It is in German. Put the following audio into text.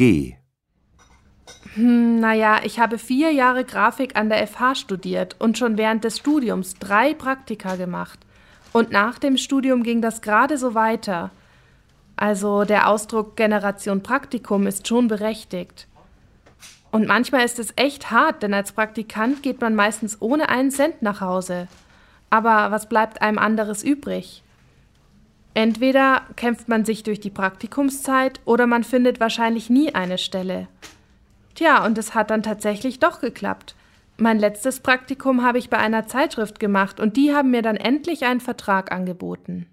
G. Hm, naja, ich habe vier Jahre Grafik an der FH studiert und schon während des Studiums drei Praktika gemacht. Und nach dem Studium ging das gerade so weiter. Also der Ausdruck Generation Praktikum ist schon berechtigt. Und manchmal ist es echt hart, denn als Praktikant geht man meistens ohne einen Cent nach Hause. Aber was bleibt einem anderes übrig? Entweder kämpft man sich durch die Praktikumszeit oder man findet wahrscheinlich nie eine Stelle. Tja, und es hat dann tatsächlich doch geklappt. Mein letztes Praktikum habe ich bei einer Zeitschrift gemacht und die haben mir dann endlich einen Vertrag angeboten.